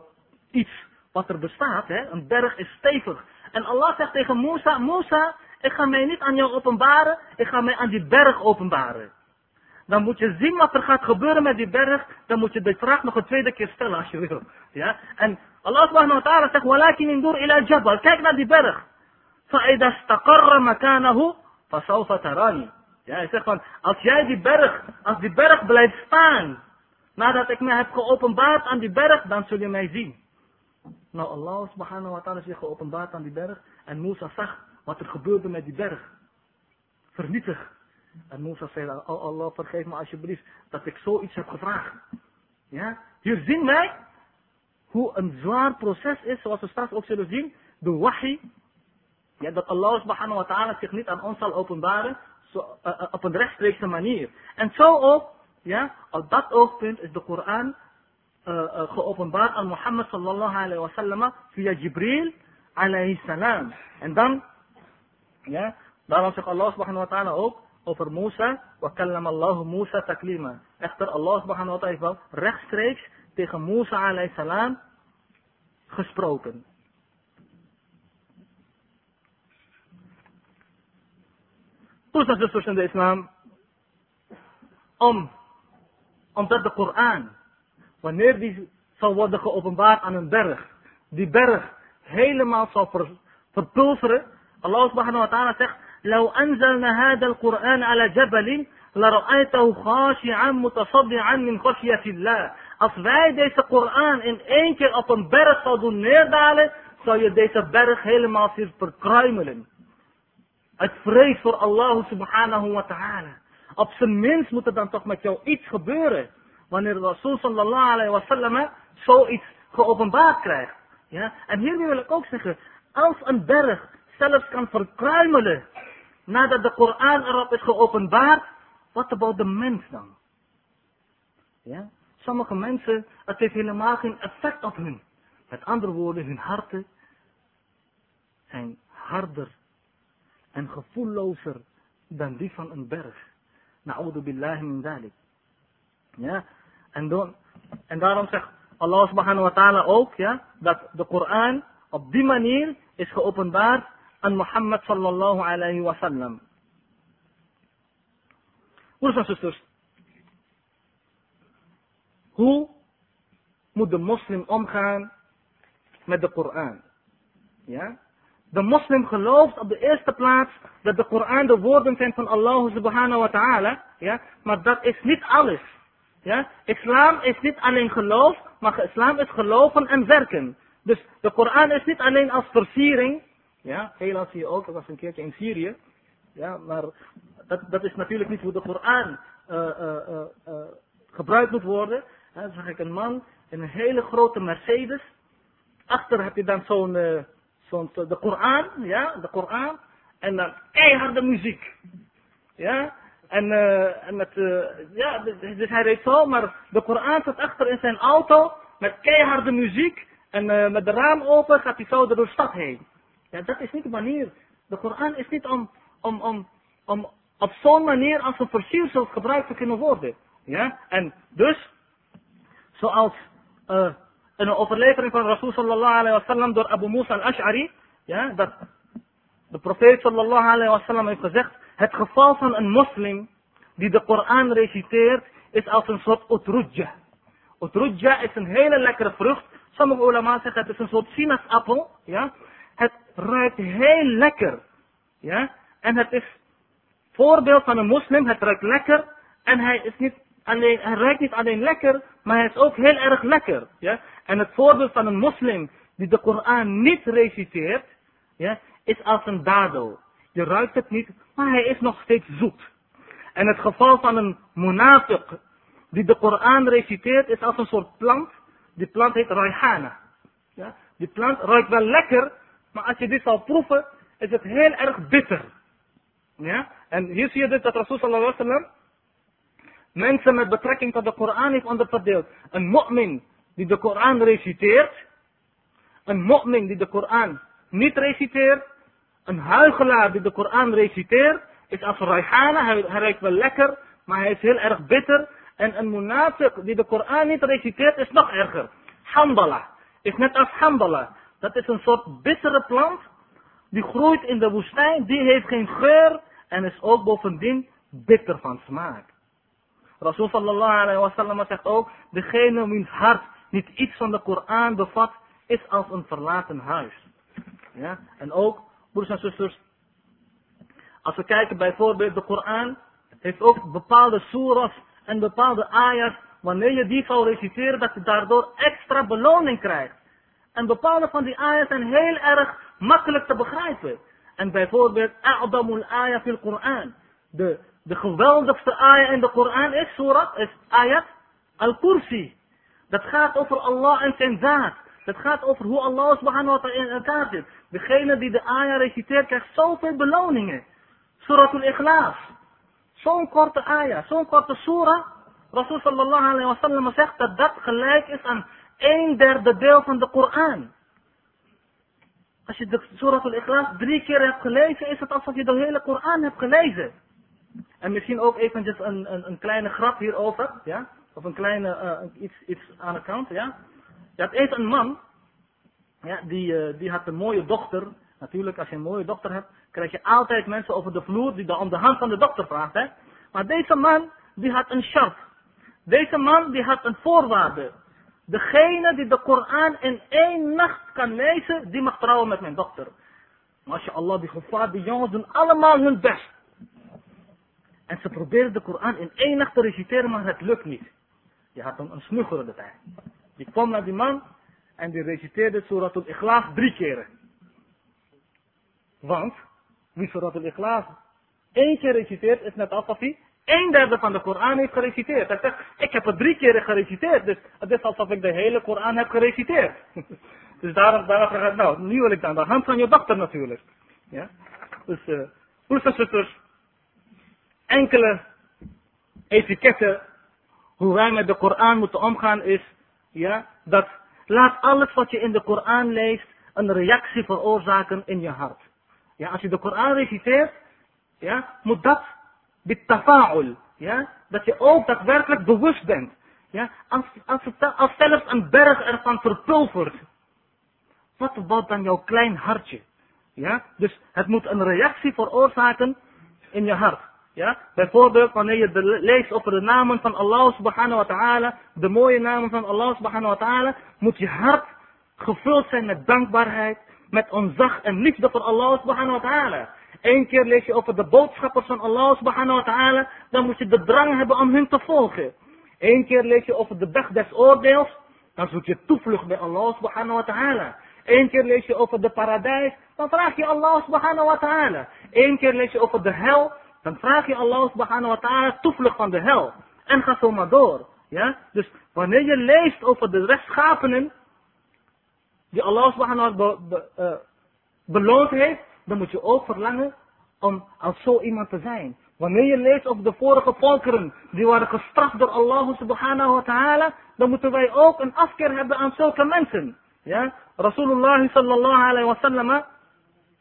iets wat er bestaat. Hè? Een berg is stevig. En Allah zegt tegen Musa, Musa, ik ga mij niet aan jou openbaren, ik ga mij aan die berg openbaren. Dan moet je zien wat er gaat gebeuren met die berg. Dan moet je de vraag nog een tweede keer stellen als je wil. Ja? En Allah subhanahu wa ta'ala zegt, walakin indur ila jabal. Kijk naar die berg. فَإِذَا اسْتَقَرَّ مَكَانَهُ فَسَوْفَ تَرَانِي ja, hij zegt van, als jij die berg, als die berg blijft staan, nadat ik mij heb geopenbaard aan die berg, dan zul je mij zien. Nou, Allah subhanahu wa ta'ala is zich geopenbaard aan die berg, en Musa zag wat er gebeurde met die berg. Vernietig. En Musa zei, oh Allah, vergeef me alsjeblieft dat ik zoiets heb gevraagd. Ja? Hier zien wij hoe een zwaar proces is, zoals we straks ook zullen zien, de wahi. Ja, dat Allah subhanahu wa ta'ala zich niet aan ons zal openbaren zo, uh, op een rechtstreekse manier. En zo ook, ja, op dat oogpunt is de Koran uh, geopenbaard aan Mohammed sallallahu alayhi wa sallam via Jibril alayhi salam. En dan, ja, daarom zegt Allah subhanahu wa ta'ala ook, over Musa, wa kallam Allah Musa taklima. Echter, Allah subhanahu wa ta'ala heeft wel rechtstreeks tegen Musa alayhi salam gesproken. Broers en zusters in de islam, om, omdat de Koran, wanneer die zal worden geopenbaard aan een berg, die berg helemaal zal ver, verpulveren, Allah subhanahu wa ta'ala zegt, لو أنزلنا هذا القرآن على جبل لرأيته خاشعا متصدعا من خشية الله. Als wij deze Koran in één keer op een berg zouden neerdalen, zou je deze berg helemaal zien verkruimelen. Uit vrees voor Allah subhanahu wa ta'ala. Op zijn minst moet er dan toch met jou iets gebeuren. Wanneer Rasul sallallahu alayhi wa sallam zoiets geopenbaard krijgt. Ja? En hiermee wil ik ook zeggen, als een berg zelfs kan verkruimelen nadat de Koran erop is geopenbaard, wat about de mens dan? Ja? Sommige mensen, het heeft helemaal geen effect op hun. Met andere woorden, hun harten zijn harder en gevoellozer dan die van een berg. Na'udu billahi min dalik. Ja? En, dan, en daarom zegt Allah subhanahu wa ta'ala ook, ja, dat de Koran op die manier is geopenbaard aan Mohammed sallallahu alayhi wa sallam. Broers en zusters, hoe moet de moslim omgaan met de Koran? Ja? De moslim gelooft op de eerste plaats dat de Koran de woorden zijn van Allah subhanahu wa ta'ala. Ja? Maar dat is niet alles. Ja? Islam is niet alleen geloof, maar islam is geloven en werken. Dus de Koran is niet alleen als versiering. Ja, helaas zie je ook, dat was een keertje in Syrië. Ja, maar dat, dat is natuurlijk niet hoe de Koran uh, uh, uh, gebruikt moet worden. Ja, dan zag ik een man in een hele grote Mercedes. Achter heb je dan zo'n zo'n de Koran, ja, de Koran. En dan keiharde muziek. Ja, en, uh, en met, uh, ja, dus hij reed zo, maar de Koran zat achter in zijn auto met keiharde muziek. En uh, met de raam open gaat hij zo door de stad heen. Ja, dat is niet de manier. De Koran is niet om, om, om, om op zo'n manier als een versiersel gebruikt te kunnen worden. Ja, en dus, zoals een overlevering van Rasul sallallahu alayhi wa sallam door Abu Musa al-Ash'ari, ja, dat de profeet sallallahu alayhi wa sallam heeft gezegd, het geval van een moslim die de Koran reciteert, is als een soort utrujja. Utrujja is een hele lekkere vrucht. Sommige ulama zeggen het is een soort sinaasappel. Ja? Het ruikt heel lekker. Ja? En het is voorbeeld van een moslim, het ruikt lekker. En hij, is niet alleen, hij ruikt niet alleen lekker, maar hij is ook heel erg lekker. Ja? En het voorbeeld van een moslim die de Koran niet reciteert, ja, is als een dadel. Je ruikt het niet, maar hij is nog steeds zoet. En het geval van een munafiq die de Koran reciteert is als een soort plant. Die plant heet raihana. Ja? Die plant ruikt wel lekker, maar als je dit zal proeven, is het heel erg bitter. Ja? En hier zie je dus dat Rasul sallallahu mensen met betrekking tot de Koran heeft onderverdeeld. Een mu'min die de Koran reciteert, een mu'min die de Koran niet reciteert, een huigelaar die de Koran reciteert, is als raihana, hij, ruikt wel lekker, maar hij is heel erg bitter. En een munafiq die de Koran niet reciteert, is nog erger. Hambala, is net als hambala. Dat is een soort bittere plant, die groeit in de woestijn, die heeft geen geur en is ook bovendien bitter van smaak. Rasul sallallahu alayhi wa sallam zegt ook, degene wiens hart niet iets van de Koran bevat, is als een verlaten huis. Ja? En ook, broers en zusters, als we kijken bijvoorbeeld de Koran, heeft ook bepaalde surahs en bepaalde ayahs, wanneer je die zou reciteren, dat je daardoor extra beloning krijgt. En bepaalde van die ayahs zijn heel erg makkelijk te begrijpen. En bijvoorbeeld, A'damul ayah fil Koran. De, de geweldigste ayah in de Koran is surah, is ayat al-Kursi. Dat gaat over Allah en zijn zaad. Dat gaat over hoe Allah subhanahu wa ta'ala in elkaar zit. Degene die de ayah reciteert krijgt zoveel beloningen. Suratul Ikhlas. Zo'n korte ayah, zo'n korte surah. Rasul sallallahu alayhi wa sallam zegt dat dat gelijk is aan een derde deel van de Koran. Als je de Suratul Ikhlas drie keer hebt gelezen, is het alsof je de hele Koran hebt gelezen. En misschien ook eventjes een, een, een kleine grap hierover, ja? Of een kleine, uh, iets, iets aan de kant, ja? Je had eens een man, ja, die, uh, die had een mooie dochter. Natuurlijk, als je een mooie dochter hebt, krijg je altijd mensen over de vloer die dan om de hand van de dochter vraagt, hè? Maar deze man, die had een shart. Deze man, die had een voorwaarde. Degene die de Koran in één nacht kan lezen, die mag trouwen met mijn dochter. Maar als je Allah, die gevaar, die jongens doen allemaal hun best. En ze proberen de Koran in één nacht te reciteren, maar het lukt niet. Je had dan een snuggere erbij. Die kwam naar die man en die reciteerde Suratul Ikhlas drie keren. Want, wie Suratul Ikhlas één keer reciteert, is net alsof hij een derde van de Koran heeft gereciteerd. Hij zegt, ik heb het drie keren gereciteerd, dus het is alsof ik de hele Koran heb gereciteerd. dus daarom, daarom gaat nou, nu wil ik dan de hand van je dochter natuurlijk. Ja? Dus, uh, broers enkele etiketten hoe wij met de Koran moeten omgaan is, ja, dat laat alles wat je in de Koran leest een reactie veroorzaken in je hart. Ja, als je de Koran reciteert, ja, moet dat bitafa'ul, ja, dat je ook daadwerkelijk bewust bent. Ja, als, als, als zelfs een berg ervan verpulvert, wat wordt dan jouw klein hartje? Ja, dus het moet een reactie veroorzaken in je hart. Ja? Bijvoorbeeld wanneer je leest over de namen van Allah subhanahu wa ta'ala, de mooie namen van Allah subhanahu wa ta'ala, moet je hart gevuld zijn met dankbaarheid, met ontzag en liefde voor Allah subhanahu wa ta'ala. Eén keer lees je over de boodschappers van Allah subhanahu wa ta'ala, dan moet je de drang hebben om hun te volgen. Eén keer lees je over de weg des oordeels, dan zoek je toevlucht bij Allah subhanahu wa ta'ala. Eén keer lees je over de paradijs, dan vraag je Allah subhanahu wa ta'ala. Eén keer lees je over de hel, dan vraag je Allah subhanahu wa ta'ala toevlucht van de hel. En ga zo maar door. Ja? Dus wanneer je leest over de rechtsschapenen, die Allah subhanahu wa ta'ala uh, beloond heeft, dan moet je ook verlangen om als zo iemand te zijn. Wanneer je leest over de vorige volkeren, die waren gestraft door Allah subhanahu wa ta'ala, dan moeten wij ook een afkeer hebben aan zulke mensen. Ja? Rasulullah sallallahu alayhi wa sallam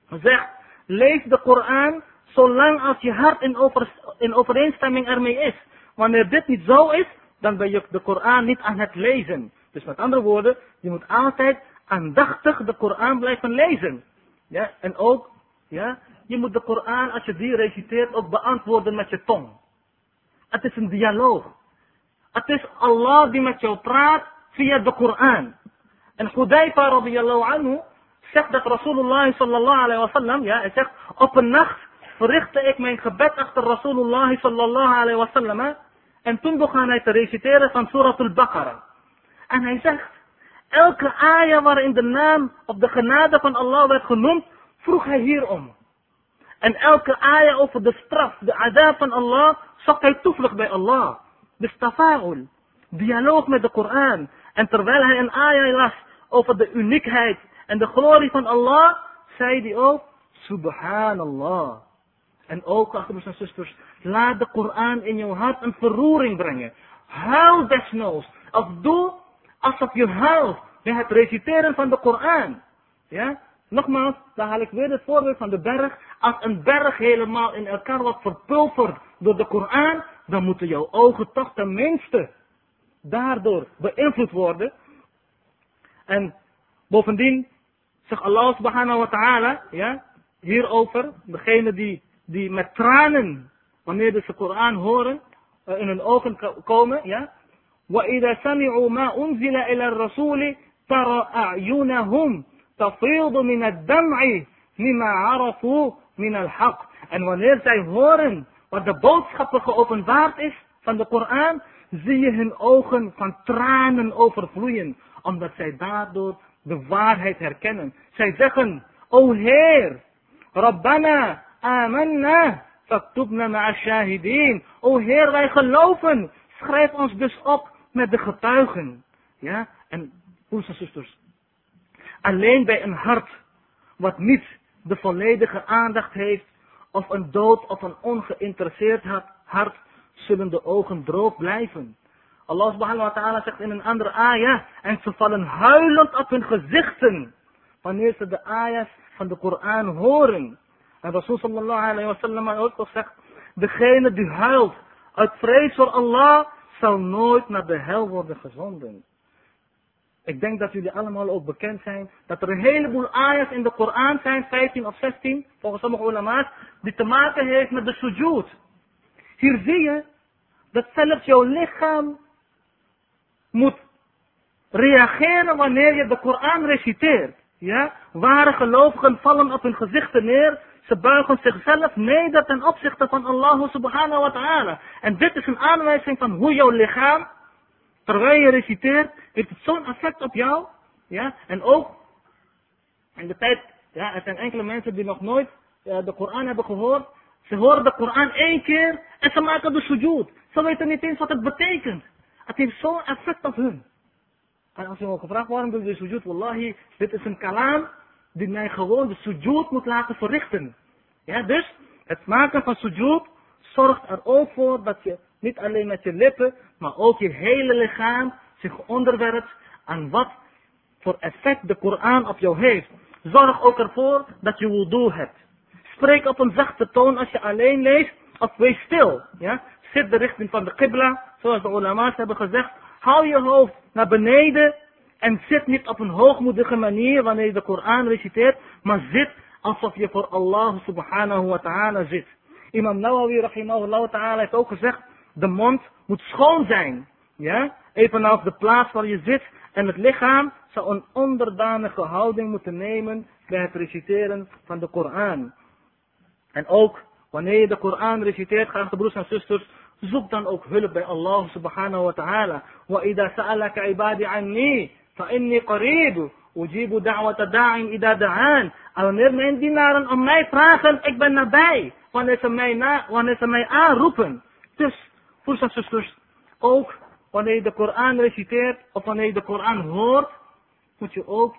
zegt, lees de Koran zolang als je hart in, over, in overeenstemming ermee is. Wanneer dit niet zo is, dan ben je de Koran niet aan het lezen. Dus met andere woorden, je moet altijd aandachtig de Koran blijven lezen. Ja, en ook, ja, je moet de Koran, als je die reciteert, ook beantwoorden met je tong. Het is een dialoog. Het is Allah die met jou praat via de Koran. En Hudayfa radiyallahu anhu zegt dat Rasulullah sallallahu alayhi wa sallam, ja, hij zegt, op een nacht verrichtte ik mijn gebed achter Rasulullah sallallahu alayhi wa sallam. En toen begon hij te reciteren van Surat al-Baqarah. En hij zegt, elke ayah waarin de naam of de genade van Allah werd genoemd, vroeg hij hierom. En elke ayah over de straf, de adab van Allah, zocht hij toevlucht bij Allah. Dus tafa'ul, dialoog met de Koran. En terwijl hij een ayah las over de uniekheid en de glorie van Allah, zei hij ook, Subhanallah. En ook, broers en zusters, laat de Koran in jouw hart een verroering brengen. Huil desnoods. Of doe alsof je huilt bij het reciteren van de Koran. Ja? Nogmaals, dan haal ik weer het voorbeeld van de berg. Als een berg helemaal in elkaar wordt verpulverd door de Koran, dan moeten jouw ogen toch tenminste daardoor beïnvloed worden. En bovendien zegt Allah subhanahu wa ta'ala, ja, hierover, degene die, die met tranen, wanneer ze de Koran horen, uh, in hun ogen komen, ja. وَإِذَا سَمِعُوا مَا أُنزِلَ إِلَى الرَّسُولِ تَرَى أَعْيُنَهُمْ تَفِيضُ مِنَ الدَّمْعِ مِمَّا عَرَفُوا مِنَ الْحَقِّ En wanneer zij horen wat de boodschappen geopenbaard is van de Koran, zie je hun ogen van tranen overvloeien, omdat zij daardoor de waarheid herkennen. Zij zeggen, O Heer, Rabbana, amanna, faktubna ma'a shahideen. O Heer, wij geloven, schrijf ons dus op met de getuigen. Ja, en broers en zusters, alleen bij een hart wat niet de volledige aandacht heeft, of een dood of een ongeïnteresseerd hart, zullen de ogen droog blijven. Allah subhanahu wa ta'ala zegt in een andere ayah, en ze vallen huilend op hun gezichten, wanneer ze de ayahs van de Koran horen. En Rasul sallallahu alayhi wa sallam ook zegt, degene die huilt uit vrees voor Allah, zal nooit naar de hel worden gezonden. Ik denk dat jullie allemaal ook bekend zijn dat er een heleboel ayahs in de Koran zijn, 15 of 16, volgens sommige ulama's, die te maken heeft met de sujud. Hier zie je dat zelfs jouw lichaam moet reageren wanneer je de Koran reciteert. Ja? Ware gelovigen vallen op hun gezichten neer. Ze buigen zichzelf neder ten opzichte van Allah subhanahu wa ta'ala. En dit is een aanwijzing van hoe jouw lichaam, terwijl je reciteert, heeft het zo'n effect op jou. Ja? En ook in de tijd, ja, er zijn enkele mensen die nog nooit uh, de Koran hebben gehoord. Ze horen de Koran één keer en ze maken de sujud. Ze weten niet eens wat het betekent. Het heeft zo'n effect op hun. En als je wordt gevraagd waarom doe je sujud, wallahi, dit is een kalam die mij gewoon de sujud moet laten verrichten. Ja, dus het maken van sujud zorgt er ook voor dat je niet alleen met je lippen, maar ook je hele lichaam zich onderwerpt aan wat voor effect de Koran op jou heeft. Zorg ook ervoor dat je wudu hebt. Spreek op een zachte toon als je alleen leest, of wees stil. Ja? Zit de richting van de qibla, zoals de ulama's hebben gezegd. Hou je hoofd naar beneden en zit niet op een hoogmoedige manier wanneer je de Koran reciteert, maar zit alsof je voor Allah subhanahu wa ta'ala zit. Imam Nawawi rahimahullah ta'ala heeft ook gezegd, de mond moet schoon zijn. Ja? Evenals de plaats waar je zit en het lichaam zou een onderdanige houding moeten nemen bij het reciteren van de Koran. En ook wanneer je de Koran reciteert, geachte broers en zusters, zoek dan ook hulp bij Allah subhanahu wa ta'ala. Wa idha sa'alaka ibadi anni, فإني قريب أجيب دعوة داع إذا دعان. أمر من دينار أم ماي فراثن إكبر نباي. وأنا سمي آن روبن تس. فرصة سسترس أوك. وأنا إذا قرآن رشيتير. وأنا إذا قرآن هور. moet je ook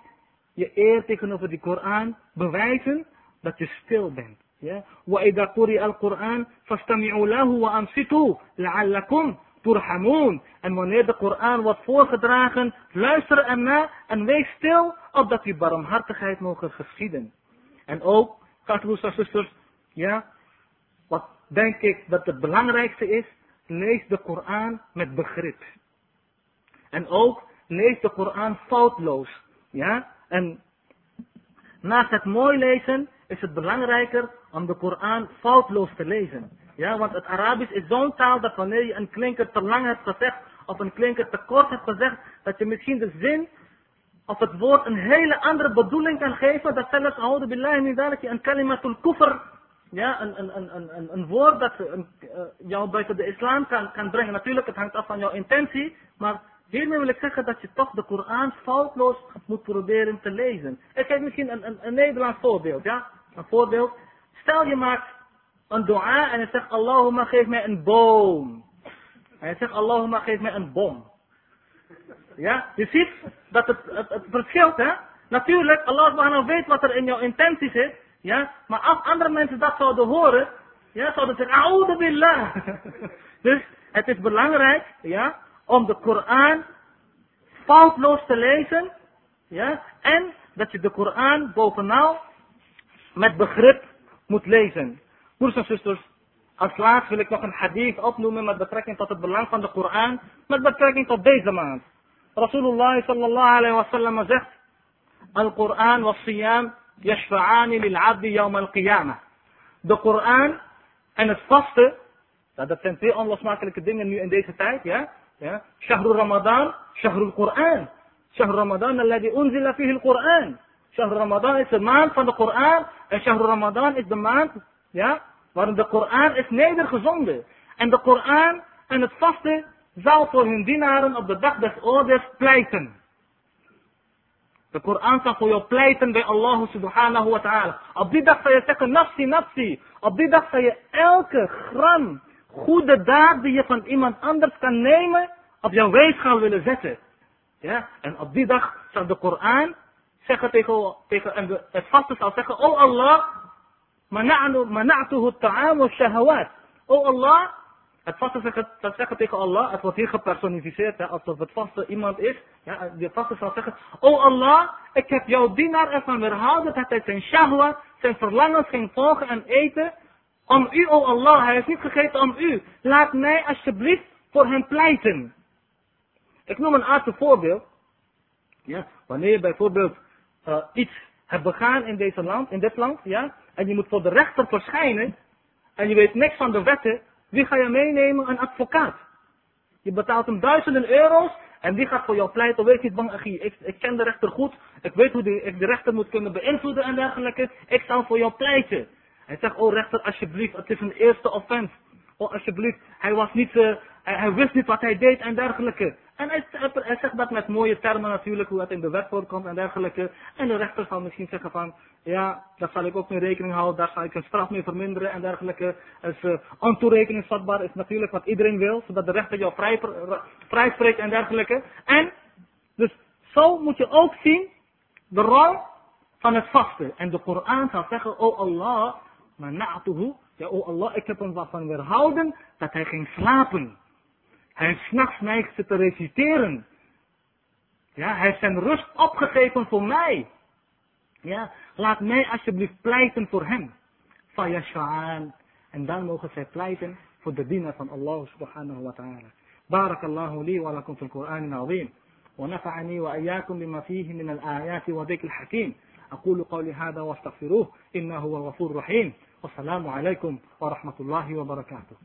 je eer tegenover die Koran bewijzen dat je stil bent. Ja? وَإِذَا قُرِيَ الْقُرْآنِ فَاسْتَمِعُوا لَهُ وَأَنْسِتُوا لَعَلَّكُمْ turhamoon. En wanneer de Koran wordt voorgedragen, luister ernaar en wees stil, opdat die barmhartigheid mogen geschieden. En ook, broers en zusters, ja, wat denk ik dat het belangrijkste is, lees de Koran met begrip. En ook, lees de Koran foutloos. Ja, en naast het mooi lezen, is het belangrijker om de Koran foutloos te lezen. Ja, want het Arabisch is zo'n taal dat wanneer je een klinker te lang hebt gezegd, of een klinker te kort hebt gezegd, dat je misschien de zin of het woord een hele andere bedoeling kan geven, dat zelfs, oude billahi min dat je een kalimatul kufr, ja, een, een, een, een, een woord dat een, uh, jou buiten de islam kan, kan brengen. Natuurlijk, het hangt af van jouw intentie, maar Hiermee wil ik zeggen dat je toch de Koran foutloos moet proberen te lezen. Ik geef misschien een, een, een Nederlands voorbeeld, ja? Een voorbeeld. Stel je maakt een dua en je zegt Allahumma geef mij een boom. En je zegt Allahumma geef mij een bom. Ja, je ziet dat het, het, het verschilt hè. Natuurlijk, Allah weet wat er in jouw intentie zit. Ja, maar als andere mensen dat zouden horen, ja, zouden ze zeggen, A'udhu billah. dus het is belangrijk, ja, om de Koran foutloos te lezen, ja, en dat je de Koran bovenal met begrip moet lezen. Broers en zusters, als laatst wil ik nog een hadith opnoemen met betrekking tot het belang van de Koran, met betrekking tot deze maand. Rasulullah sallallahu alayhi wa sallam zegt, Al-Quran was siyam yashfa'ani lil abdi yawm al-qiyamah. De Koran en het vasten, dat zijn twee onlosmakelijke dingen nu in deze tijd, ja. ja. Shahrul Ramadan, Shahrul Quran. Shahrul Ramadan alladhi unzila fihi al-Quran. Shahrul Ramadan is de maand van de Koran en Shahrul Ramadan is de maand, ja, waarin de Koran is nedergezonden. En de Koran en het vasten zal voor hun dienaren op de dag des oordeels pleiten. De Koran zal voor jou pleiten bij Allah subhanahu wa ta'ala. Op die dag zal je zeggen, nafsi, nafsi. Op die dag zal je elke gram goede daad die je van iemand anders kan nemen, op jouw weegschaal willen zetten. Ja? En op die dag zal de Koran zeggen tegen, tegen en het vaste zal zeggen, oh Allah, mana'tuhu ta'am wa shahawat. Oh Allah, het vaste zegt, zal zeggen tegen Allah, het wordt hier gepersonificeerd, hè, alsof het vaste iemand is. Ja, de vaste zal zeggen, oh Allah, ik heb jouw dienaar ervan weerhouden dat hij zijn shahwa, zijn verlangens ging volgen en eten. Om u, oh Allah, hij is niet gegeten om u. Laat mij alsjeblieft voor hem pleiten. Ik noem een aardse voorbeeld. Ja, wanneer je bijvoorbeeld uh, iets hebt begaan in, deze land, in dit land, ja, en je moet voor de rechter verschijnen, en je weet niks van de wetten, wie ga je meenemen? Een advocaat. Je betaalt hem duizenden euro's en die gaat voor jou pleiten. Weet je, bang, ik, ik ken de rechter goed. Ik weet hoe ik de rechter moet kunnen beïnvloeden en dergelijke. Ik zal voor jou pleiten. Hij zegt, oh rechter, alsjeblieft, het is een eerste offense. Oh, alsjeblieft, hij was niet, hij, hij, wist niet wat hij deed en dergelijke. En hij, zegt dat met mooie termen natuurlijk, hoe het in de wet voorkomt en dergelijke. En de rechter zal misschien zeggen van, ja, daar zal ik ook mee rekening houden, daar zal ik een straf mee verminderen en dergelijke. Dus uh, ontoerekeningsvatbaar is natuurlijk wat iedereen wil, zodat de rechter jou vrij, spreekt en dergelijke. En, dus zo moet je ook zien de rol van het vasten. En de Koran zal zeggen, oh Allah, maar na'atuhu, ja, oh Allah, ik heb hem van weerhouden dat hij ging slapen. Hij s'nachts neigde te reciteren. Ja, hij heeft zijn rust opgegeven voor mij. Ja, laat mij alsjeblieft pleiten voor hem. Fayasha'an. En dan mogen zij pleiten voor de dienaar van Allah subhanahu wa ta'ala. بارك الله لي ولكم في القرآن العظيم ونفعني وإياكم بما فيه من الآيات وذكر الحكيم أقول قولي هذا واستغفروه إنه هو الغفور الرحيم والسلام عليكم ورحمة الله وبركاته